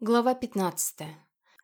Глава 15.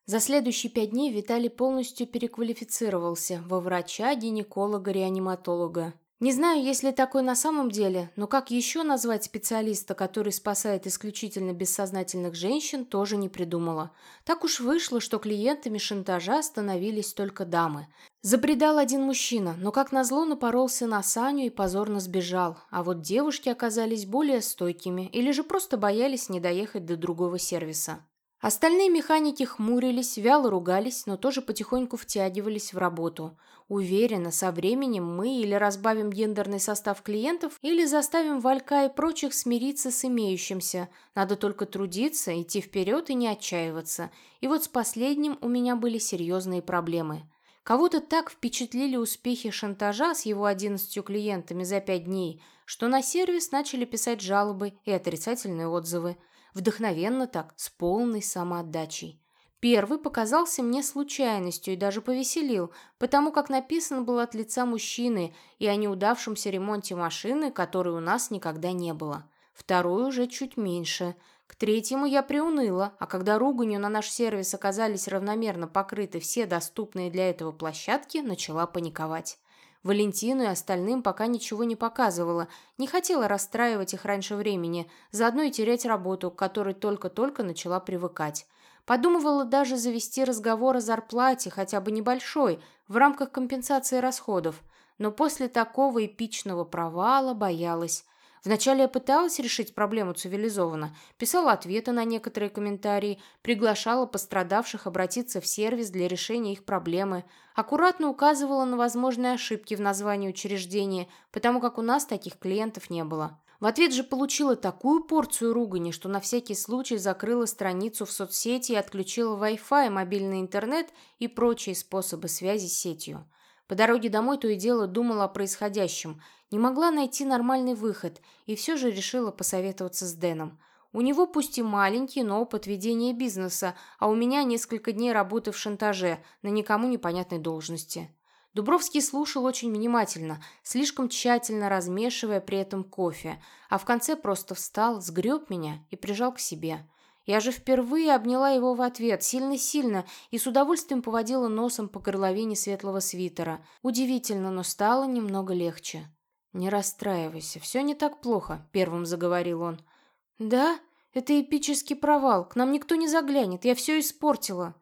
За следующие пять дней Виталий полностью переквалифицировался во врача, гинеколога, реаниматолога. Не знаю, есть ли такой на самом деле, но как еще назвать специалиста, который спасает исключительно бессознательных женщин, тоже не придумала. Так уж вышло, что клиентами шантажа становились только дамы. Забредал один мужчина, но как назло напоролся на Саню и позорно сбежал, а вот девушки оказались более стойкими или же просто боялись не доехать до другого сервиса. Остальные механики хмурились, вяло ругались, но тоже потихоньку втягивались в работу. Уверена, со временем мы или разбавим гендерный состав клиентов, или заставим Валька и прочих смириться с имеющимся. Надо только трудиться, идти вперед и не отчаиваться. И вот с последним у меня были серьезные проблемы. Кого-то так впечатлили успехи шантажа с его 11 клиентами за 5 дней, что на сервис начали писать жалобы и отрицательные отзывы. Вдохновенно так, с полной самоотдачей. Первый показался мне случайностью и даже повеселил, потому как написан был от лица мужчины и о неудавшемся ремонте машины, которой у нас никогда не было. Второй уже чуть меньше. К третьему я приуныла, а когда руганью на наш сервис оказались равномерно покрыты все доступные для этого площадки, начала паниковать. Валентину и остальным пока ничего не показывала, не хотела расстраивать их раньше времени, заодно и терять работу, к которой только-только начала привыкать. Подумывала даже завести разговор о зарплате, хотя бы небольшой, в рамках компенсации расходов, но после такого эпичного провала боялась. Вначале я пыталась решить проблему цивилизованно, писала ответы на некоторые комментарии, приглашала пострадавших обратиться в сервис для решения их проблемы, аккуратно указывала на возможные ошибки в названии учреждения, потому как у нас таких клиентов не было. В ответ же получила такую порцию ругани, что на всякий случай закрыла страницу в соцсети и отключила Wi-Fi, мобильный интернет и прочие способы связи с сетью. По дороге домой то и дело думала о происходящем. Не могла найти нормальный выход и все же решила посоветоваться с Дэном. У него пусть и маленький, но опыт ведения бизнеса, а у меня несколько дней работы в шантаже на никому непонятной должности. Дубровский слушал очень внимательно, слишком тщательно размешивая при этом кофе, а в конце просто встал, сгреб меня и прижал к себе. Я же впервые обняла его в ответ, сильно-сильно, и с удовольствием поводила носом по горловине светлого свитера. Удивительно, но стало немного легче. «Не расстраивайся, все не так плохо», — первым заговорил он. «Да? Это эпический провал. К нам никто не заглянет. Я все испортила».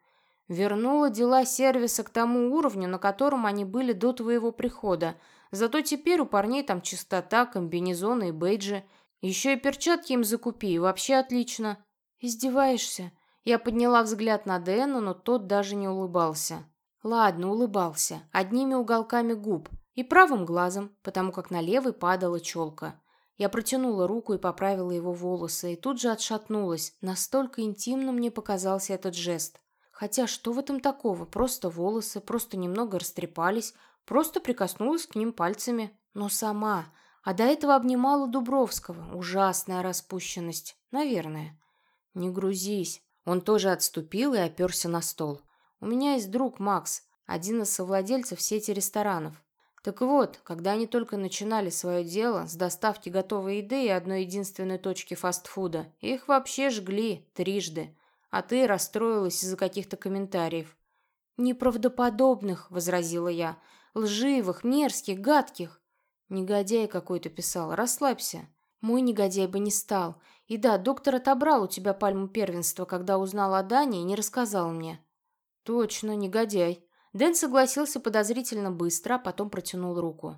Вернула дела сервиса к тому уровню, на котором они были до твоего прихода. Зато теперь у парней там чистота, комбинезоны и бейджи. Еще и перчатки им закупи, и вообще отлично. «Издеваешься?» Я подняла взгляд на Дэна, но тот даже не улыбался. Ладно, улыбался, одними уголками губ и правым глазом, потому как на левый падала челка. Я протянула руку и поправила его волосы, и тут же отшатнулась. Настолько интимно мне показался этот жест. Хотя что в этом такого? Просто волосы, просто немного растрепались, просто прикоснулась к ним пальцами. Но сама. А до этого обнимала Дубровского. Ужасная распущенность. Наверное. «Не грузись». Он тоже отступил и оперся на стол. «У меня есть друг Макс, один из совладельцев сети ресторанов. Так вот, когда они только начинали свое дело с доставки готовой еды и одной единственной точки фастфуда, их вообще жгли трижды, а ты расстроилась из-за каких-то комментариев. «Неправдоподобных», — возразила я, — «лживых, мерзких, гадких». Негодяй какой-то писал, расслабься. Мой негодяй бы не стал. И да, доктор отобрал у тебя пальму первенства, когда узнал о Дане и не рассказал мне. Точно, негодяй. Дэн согласился подозрительно быстро, а потом протянул руку.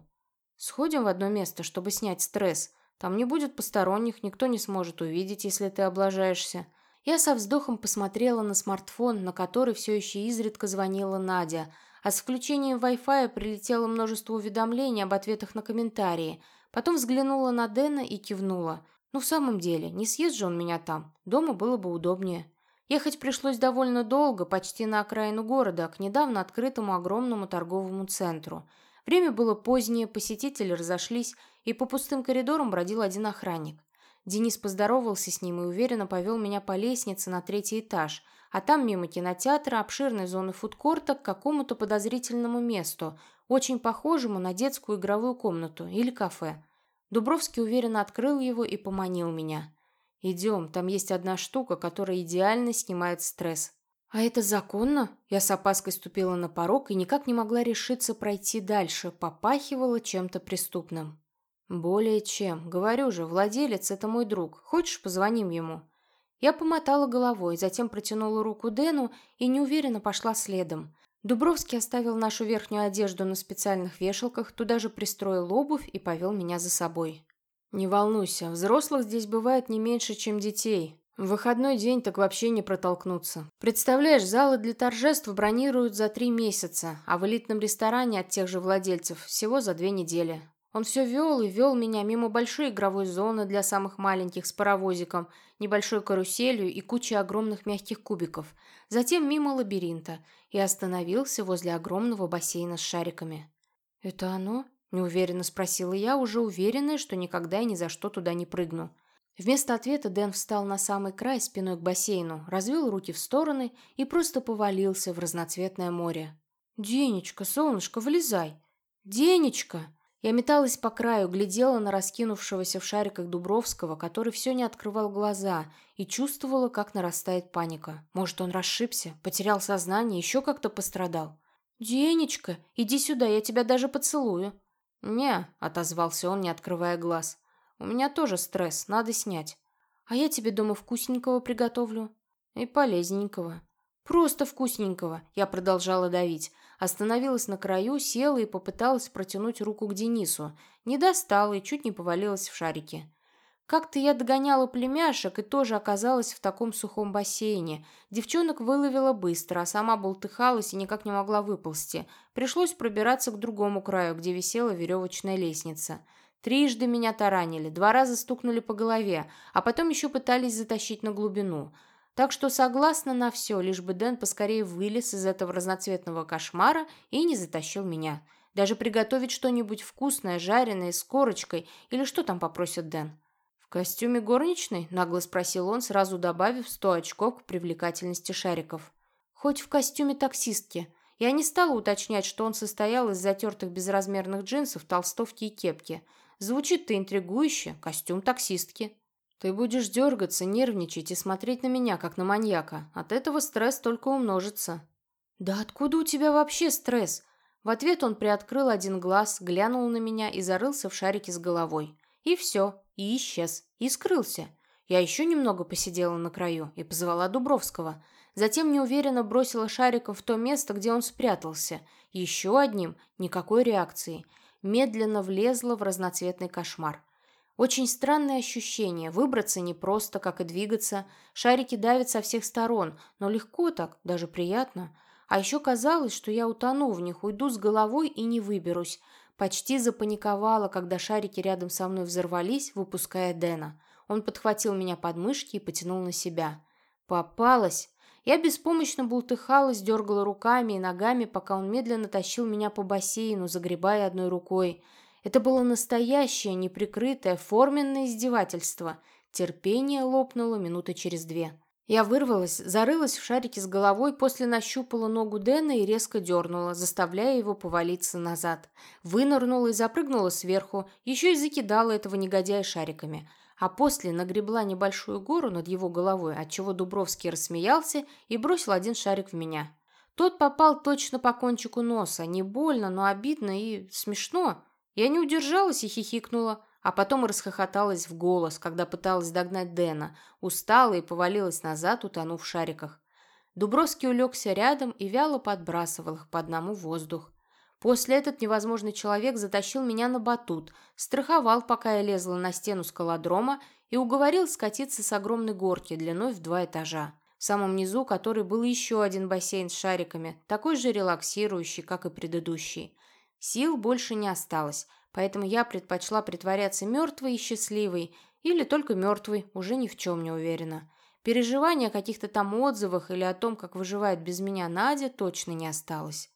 Сходим в одно место, чтобы снять стресс. Там не будет посторонних, никто не сможет увидеть, если ты облажаешься. Я со вздохом посмотрела на смартфон, на который все еще изредка звонила Надя, а с включением Wi-Fi прилетело множество уведомлений об ответах на комментарии – Потом взглянула на Дэна и кивнула. «Ну, в самом деле, не съест же он меня там. Дома было бы удобнее». Ехать пришлось довольно долго, почти на окраину города, к недавно открытому огромному торговому центру. Время было позднее, посетители разошлись, и по пустым коридорам бродил один охранник. Денис поздоровался с ним и уверенно повел меня по лестнице на третий этаж, а там мимо кинотеатра, обширной зоны фудкорта к какому-то подозрительному месту, очень похожему на детскую игровую комнату или кафе. Дубровский уверенно открыл его и поманил меня. Идем, там есть одна штука, которая идеально снимает стресс. А это законно? Я с опаской ступила на порог и никак не могла решиться пройти дальше, попахивала чем-то преступным. Более чем. Говорю же, владелец – это мой друг. Хочешь, позвоним ему? Я помотала головой, затем протянула руку Дэну и неуверенно пошла следом. Дубровский оставил нашу верхнюю одежду на специальных вешалках, туда же пристроил обувь и повел меня за собой. «Не волнуйся, взрослых здесь бывает не меньше, чем детей. В выходной день так вообще не протолкнуться. Представляешь, залы для торжеств бронируют за три месяца, а в элитном ресторане от тех же владельцев всего за две недели. Он все вел и вел меня мимо большой игровой зоны для самых маленьких с паровозиком, небольшой каруселью и кучей огромных мягких кубиков, затем мимо лабиринта и остановился возле огромного бассейна с шариками. «Это оно?» – неуверенно спросила я, уже уверенная, что никогда и ни за что туда не прыгну. Вместо ответа Дэн встал на самый край спиной к бассейну, развел руки в стороны и просто повалился в разноцветное море. «Денечка, солнышко, вылезай!» «Денечка!» Я металась по краю, глядела на раскинувшегося в шариках Дубровского, который все не открывал глаза, и чувствовала, как нарастает паника. Может, он расшибся, потерял сознание, еще как-то пострадал. «Денечка, иди сюда, я тебя даже поцелую». «Не», — отозвался он, не открывая глаз. «У меня тоже стресс, надо снять». «А я тебе дома вкусненького приготовлю». «И полезненького». «Просто вкусненького», — я продолжала давить. Остановилась на краю, села и попыталась протянуть руку к Денису. Не достала и чуть не повалилась в шарики. Как-то я догоняла племяшек и тоже оказалась в таком сухом бассейне. Девчонок выловила быстро, а сама болтыхалась и никак не могла выползти. Пришлось пробираться к другому краю, где висела веревочная лестница. Трижды меня таранили, два раза стукнули по голове, а потом еще пытались затащить на глубину – так что согласна на все, лишь бы Дэн поскорее вылез из этого разноцветного кошмара и не затащил меня. Даже приготовить что-нибудь вкусное, жареное, с корочкой, или что там попросит Дэн. «В костюме горничной?» – нагло спросил он, сразу добавив сто очков к привлекательности шариков. «Хоть в костюме таксистки». Я не стала уточнять, что он состоял из затертых безразмерных джинсов, толстовки и кепки. Звучит-то интригующе, костюм таксистки. Ты будешь дергаться, нервничать и смотреть на меня, как на маньяка. От этого стресс только умножится». «Да откуда у тебя вообще стресс?» В ответ он приоткрыл один глаз, глянул на меня и зарылся в шарике с головой. И все, и исчез, и скрылся. Я еще немного посидела на краю и позвала Дубровского. Затем неуверенно бросила шариком в то место, где он спрятался. Еще одним – никакой реакции. Медленно влезла в разноцветный кошмар. Очень странное ощущение. Выбраться непросто, как и двигаться. Шарики давят со всех сторон, но легко так, даже приятно. А еще казалось, что я утону в них, уйду с головой и не выберусь. Почти запаниковала, когда шарики рядом со мной взорвались, выпуская Дэна. Он подхватил меня под мышки и потянул на себя. Попалась. Я беспомощно бултыхалась, дергала руками и ногами, пока он медленно тащил меня по бассейну, загребая одной рукой. Это было настоящее, неприкрытое, форменное издевательство. Терпение лопнуло минуты через две. Я вырвалась, зарылась в шарике с головой, после нащупала ногу Дэна и резко дернула, заставляя его повалиться назад. Вынырнула и запрыгнула сверху, еще и закидала этого негодяя шариками. А после нагребла небольшую гору над его головой, отчего Дубровский рассмеялся и бросил один шарик в меня. Тот попал точно по кончику носа, не больно, но обидно и смешно. Я не удержалась и хихикнула, а потом расхохоталась в голос, когда пыталась догнать Дэна, устала и повалилась назад, утонув в шариках. Дубровский улегся рядом и вяло подбрасывал их по одному воздух. После этот невозможный человек затащил меня на батут, страховал, пока я лезла на стену скалодрома и уговорил скатиться с огромной горки длиной в два этажа. В самом низу который был еще один бассейн с шариками, такой же релаксирующий, как и предыдущий. Сил больше не осталось, поэтому я предпочла притворяться мертвой и счастливой, или только мертвой, уже ни в чем не уверена. Переживания о каких-то там отзывах или о том, как выживает без меня Надя, точно не осталось.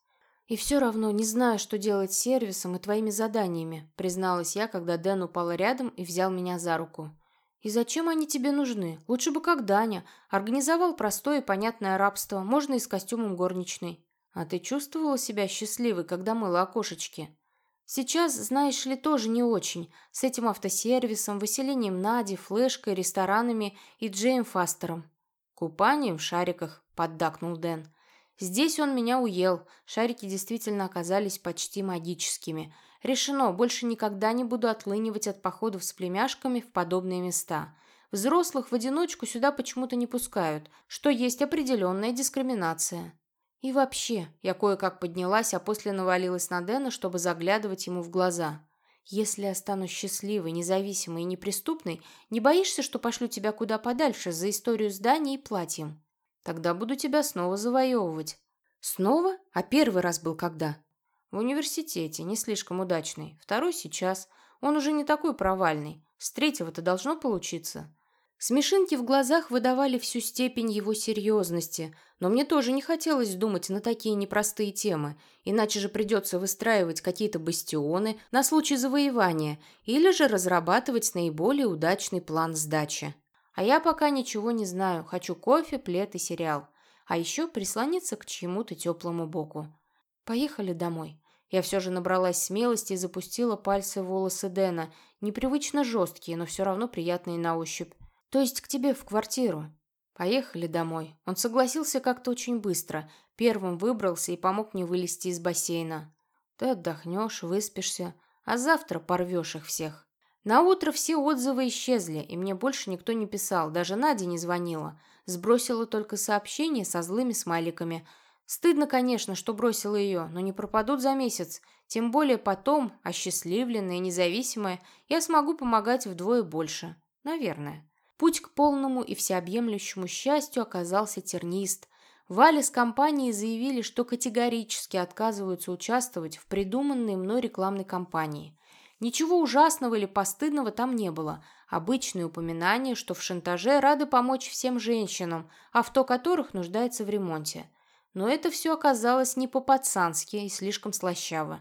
«И все равно не знаю, что делать с сервисом и твоими заданиями», призналась я, когда Дэн упал рядом и взял меня за руку. «И зачем они тебе нужны? Лучше бы как Даня. Организовал простое и понятное рабство, можно и с костюмом горничной». «А ты чувствовала себя счастливой, когда мыла окошечки?» Сейчас, знаешь ли, тоже не очень. С этим автосервисом, выселением Нади, флешкой, ресторанами и Джейм Фастером. Купанием в шариках, поддакнул Дэн. Здесь он меня уел. Шарики действительно оказались почти магическими. Решено, больше никогда не буду отлынивать от походов с племяшками в подобные места. Взрослых в одиночку сюда почему-то не пускают, что есть определенная дискриминация. И вообще, я кое-как поднялась, а после навалилась на Дэна, чтобы заглядывать ему в глаза. Если я стану счастливой, независимой и неприступной, не боишься, что пошлю тебя куда подальше за историю здания и платьем? Тогда буду тебя снова завоевывать. Снова? А первый раз был когда? В университете, не слишком удачный. Второй сейчас. Он уже не такой провальный. С третьего-то должно получиться. Смешинки в глазах выдавали всю степень его серьезности, но мне тоже не хотелось думать на такие непростые темы, иначе же придется выстраивать какие-то бастионы на случай завоевания или же разрабатывать наиболее удачный план сдачи. А я пока ничего не знаю, хочу кофе, плед и сериал. А еще прислониться к чьему-то теплому боку. Поехали домой. Я все же набралась смелости и запустила пальцы в волосы Дэна, непривычно жесткие, но все равно приятные на ощупь. То есть к тебе в квартиру. Поехали домой. Он согласился как-то очень быстро. Первым выбрался и помог мне вылезти из бассейна. Ты отдохнешь, выспишься, а завтра порвешь их всех. На утро все отзывы исчезли, и мне больше никто не писал, даже Надя не звонила. Сбросила только сообщение со злыми смайликами. Стыдно, конечно, что бросила ее, но не пропадут за месяц. Тем более потом, осчастливленная и независимая, я смогу помогать вдвое больше. Наверное. Путь к полному и всеобъемлющему счастью оказался тернист. Валя с компанией заявили, что категорически отказываются участвовать в придуманной мной рекламной кампании. Ничего ужасного или постыдного там не было. Обычные упоминания, что в шантаже рады помочь всем женщинам, авто которых нуждается в ремонте. Но это все оказалось не по-пацански и слишком слащаво.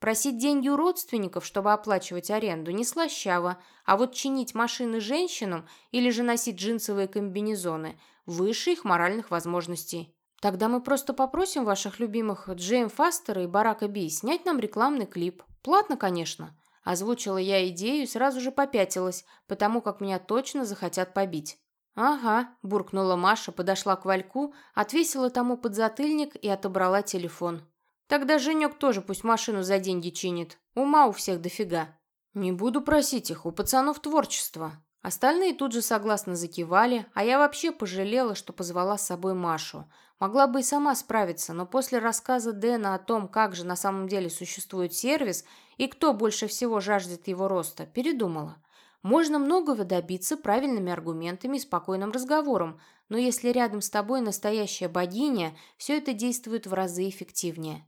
Просить деньги у родственников, чтобы оплачивать аренду, не слащаво, а вот чинить машины женщинам или же носить джинсовые комбинезоны выше их моральных возможностей. Тогда мы просто попросим ваших любимых Джейм Фастера и Барака Би снять нам рекламный клип. Платно, конечно. Озвучила я идею и сразу же попятилась, потому как меня точно захотят побить. «Ага», – буркнула Маша, подошла к Вальку, отвесила тому подзатыльник и отобрала телефон. Тогда Женек тоже пусть машину за деньги чинит. Ума у всех дофига. Не буду просить их, у пацанов творчество. Остальные тут же согласно закивали, а я вообще пожалела, что позвала с собой Машу. Могла бы и сама справиться, но после рассказа Дэна о том, как же на самом деле существует сервис и кто больше всего жаждет его роста, передумала. Можно многого добиться правильными аргументами и спокойным разговором, но если рядом с тобой настоящая богиня, все это действует в разы эффективнее.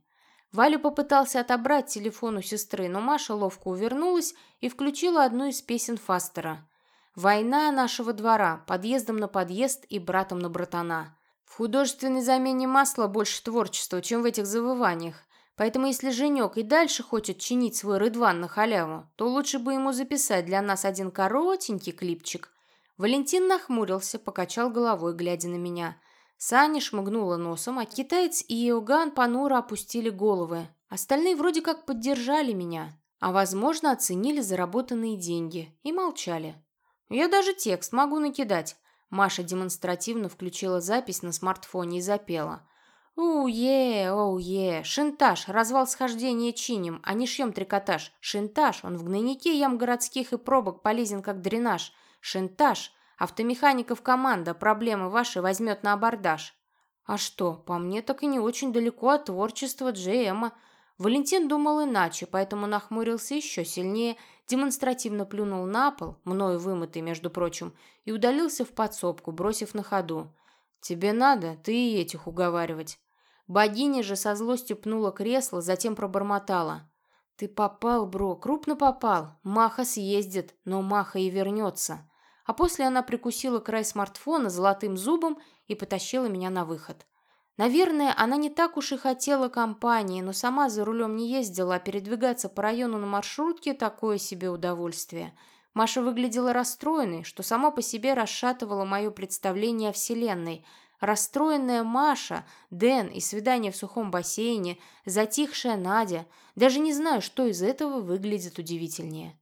Валя попытался отобрать телефон у сестры, но Маша ловко увернулась и включила одну из песен Фастера. «Война нашего двора, подъездом на подъезд и братом на братана». В художественной замене масла больше творчества, чем в этих завываниях. Поэтому если Женек и дальше хочет чинить свой рыдван на халяву, то лучше бы ему записать для нас один коротенький клипчик. Валентин нахмурился, покачал головой, глядя на меня – Саня шмыгнула носом, а китаец и Иоганн понуро опустили головы. Остальные вроде как поддержали меня, а, возможно, оценили заработанные деньги и молчали. «Я даже текст могу накидать». Маша демонстративно включила запись на смартфоне и запела. «Оу-е, оу-е, шинтаж, развал схождения чиним, а не шьем трикотаж. Шинтаж, он в гнойнике ям городских и пробок полезен как дренаж. Шинтаж, Автомехаников команда, проблемы ваши возьмет на абордаж. А что, по мне так и не очень далеко от творчества Джейма. Валентин думал иначе, поэтому нахмурился еще сильнее, демонстративно плюнул на пол, мною вымытый, между прочим, и удалился в подсобку, бросив на ходу. «Тебе надо, ты и этих уговаривать». Богиня же со злостью пнула кресло, затем пробормотала. «Ты попал, бро, крупно попал. Маха съездит, но Маха и вернется а после она прикусила край смартфона золотым зубом и потащила меня на выход. Наверное, она не так уж и хотела компании, но сама за рулем не ездила, а передвигаться по району на маршрутке – такое себе удовольствие. Маша выглядела расстроенной, что само по себе расшатывало мое представление о Вселенной. Расстроенная Маша, Дэн и свидание в сухом бассейне, затихшая Надя. Даже не знаю, что из этого выглядит удивительнее.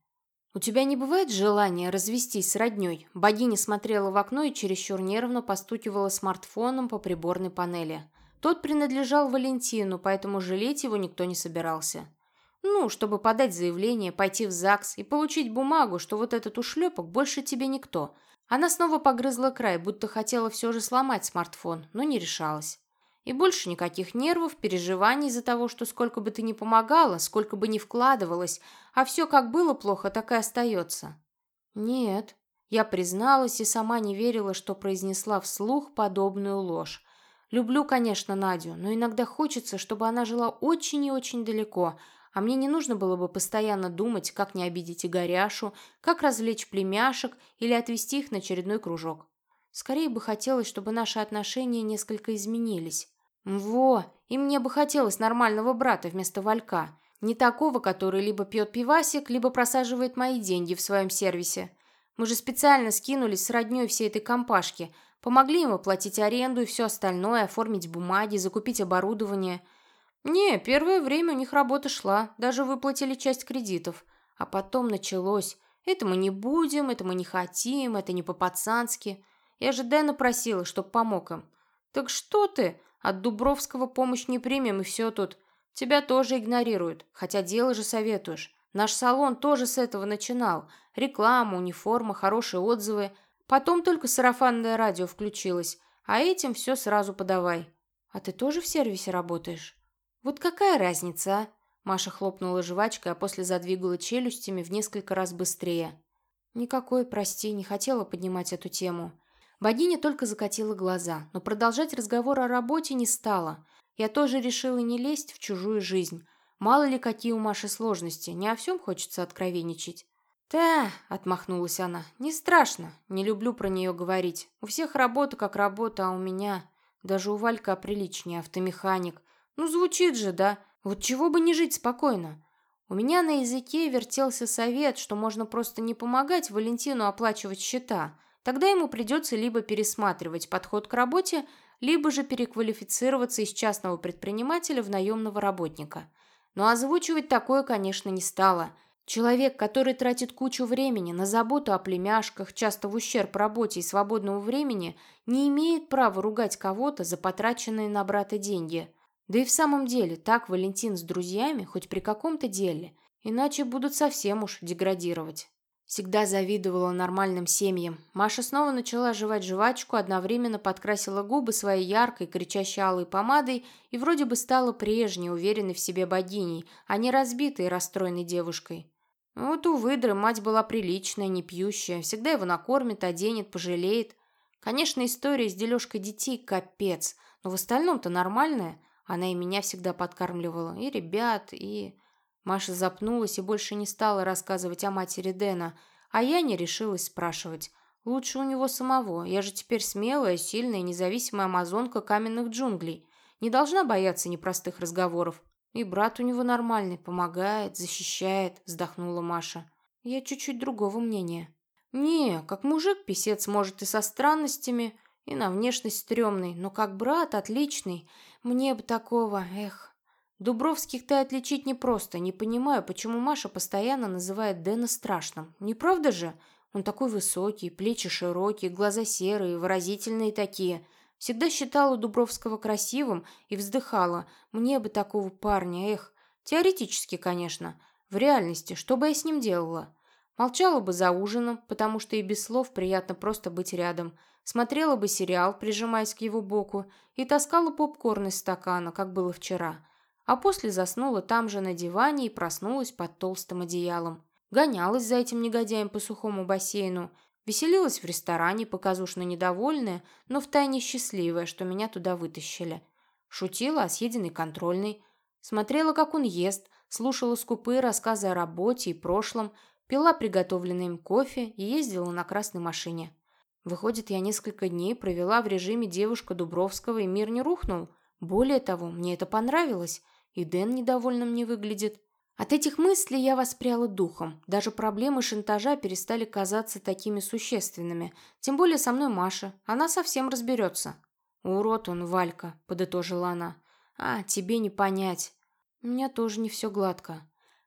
«У тебя не бывает желания развестись с роднёй?» Богиня смотрела в окно и чересчур нервно постукивала смартфоном по приборной панели. Тот принадлежал Валентину, поэтому жалеть его никто не собирался. Ну, чтобы подать заявление, пойти в ЗАГС и получить бумагу, что вот этот ушлепок больше тебе никто. Она снова погрызла край, будто хотела все же сломать смартфон, но не решалась. И больше никаких нервов, переживаний из-за того, что сколько бы ты ни помогала, сколько бы ни вкладывалась, а все как было плохо, так и остается. Нет, я призналась и сама не верила, что произнесла вслух подобную ложь. Люблю, конечно, Надю, но иногда хочется, чтобы она жила очень и очень далеко, а мне не нужно было бы постоянно думать, как не обидеть Игоряшу, как развлечь племяшек или отвезти их на очередной кружок. Скорее бы хотелось, чтобы наши отношения несколько изменились. Во, и мне бы хотелось нормального брата вместо Валька. Не такого, который либо пьет пивасик, либо просаживает мои деньги в своем сервисе. Мы же специально скинулись с роднёй всей этой компашки. Помогли ему платить аренду и все остальное, оформить бумаги, закупить оборудование. Не, первое время у них работа шла, даже выплатили часть кредитов. А потом началось. Это мы не будем, это мы не хотим, это не по-пацански. Я же Дэна просила, чтоб помог им. Так что ты? От Дубровского помощь не примем, и все тут. Тебя тоже игнорируют, хотя дело же советуешь. Наш салон тоже с этого начинал. Реклама, униформа, хорошие отзывы. Потом только сарафанное радио включилось. А этим все сразу подавай. А ты тоже в сервисе работаешь? Вот какая разница, а? Маша хлопнула жвачкой, а после задвигала челюстями в несколько раз быстрее. Никакой, прости, не хотела поднимать эту тему. Богиня только закатила глаза, но продолжать разговор о работе не стала. Я тоже решила не лезть в чужую жизнь. Мало ли какие у Маши сложности, не о всем хочется откровенничать. «Да», — отмахнулась она, — «не страшно, не люблю про нее говорить. У всех работа как работа, а у меня... Даже у Валька приличнее, автомеханик. Ну, звучит же, да? Вот чего бы не жить спокойно?» У меня на языке вертелся совет, что можно просто не помогать Валентину оплачивать счета — Тогда ему придется либо пересматривать подход к работе, либо же переквалифицироваться из частного предпринимателя в наемного работника. Но озвучивать такое, конечно, не стало. Человек, который тратит кучу времени на заботу о племяшках, часто в ущерб работе и свободному времени, не имеет права ругать кого-то за потраченные на брата деньги. Да и в самом деле, так Валентин с друзьями, хоть при каком-то деле, иначе будут совсем уж деградировать. Всегда завидовала нормальным семьям. Маша снова начала жевать жвачку, одновременно подкрасила губы своей яркой, кричащей алой помадой и вроде бы стала прежней, уверенной в себе богиней, а не разбитой и расстроенной девушкой. Вот у выдры мать была приличная, не пьющая, всегда его накормит, оденет, пожалеет. Конечно, история с дележкой детей капец, но в остальном-то нормальная. Она и меня всегда подкармливала, и ребят, и... Маша запнулась и больше не стала рассказывать о матери Дэна, а я не решилась спрашивать. Лучше у него самого. Я же теперь смелая, сильная, независимая амазонка каменных джунглей. Не должна бояться непростых разговоров. И брат у него нормальный, помогает, защищает, вздохнула Маша. Я чуть-чуть другого мнения. Не, как мужик писец может и со странностями, и на внешность стрёмный, но как брат отличный. Мне бы такого, эх. Дубровских-то отличить непросто. Не понимаю, почему Маша постоянно называет Дэна страшным. Не правда же? Он такой высокий, плечи широкие, глаза серые, выразительные такие. Всегда считала Дубровского красивым и вздыхала. Мне бы такого парня, эх. Теоретически, конечно. В реальности, что бы я с ним делала? Молчала бы за ужином, потому что и без слов приятно просто быть рядом. Смотрела бы сериал, прижимаясь к его боку, и таскала попкорн из стакана, как было вчера а после заснула там же на диване и проснулась под толстым одеялом. Гонялась за этим негодяем по сухому бассейну, веселилась в ресторане, показушно недовольная, но втайне счастливая, что меня туда вытащили. Шутила о съеденной контрольной, смотрела, как он ест, слушала скупые рассказы о работе и прошлом, пила приготовленный им кофе и ездила на красной машине. Выходит, я несколько дней провела в режиме девушка Дубровского, и мир не рухнул. Более того, мне это понравилось – и Дэн недовольным не выглядит. От этих мыслей я воспряла духом. Даже проблемы шантажа перестали казаться такими существенными. Тем более со мной Маша. Она совсем разберется. «Урод он, Валька», — подытожила она. «А, тебе не понять. У меня тоже не все гладко».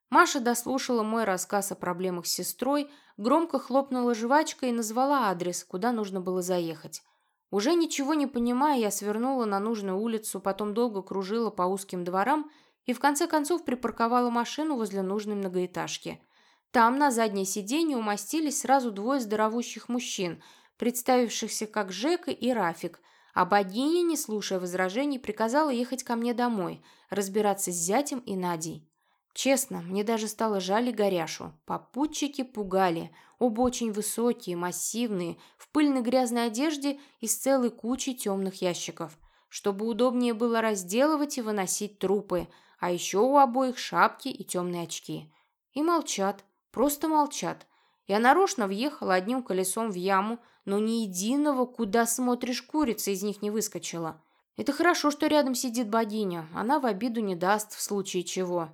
Маша дослушала мой рассказ о проблемах с сестрой, громко хлопнула жвачкой и назвала адрес, куда нужно было заехать. Уже ничего не понимая, я свернула на нужную улицу, потом долго кружила по узким дворам и в конце концов припарковала машину возле нужной многоэтажки. Там на заднее сиденье умостились сразу двое здоровущих мужчин, представившихся как Жека и Рафик, а богиня, не слушая возражений, приказала ехать ко мне домой, разбираться с зятем и Надей. Честно, мне даже стало жаль Горяшу. Попутчики пугали. Оба очень высокие, массивные, в пыльной грязной одежде и с целой кучей темных ящиков. Чтобы удобнее было разделывать и выносить трупы, а еще у обоих шапки и темные очки. И молчат, просто молчат. Я нарочно въехала одним колесом в яму, но ни единого, куда смотришь, курица из них не выскочила. Это хорошо, что рядом сидит богиня, она в обиду не даст в случае чего.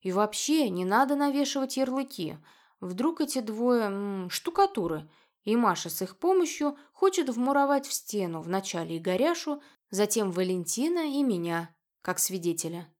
И вообще не надо навешивать ярлыки. Вдруг эти двое м, штукатуры, и Маша с их помощью хочет вмуровать в стену вначале Игоряшу, затем Валентина и меня, как свидетеля.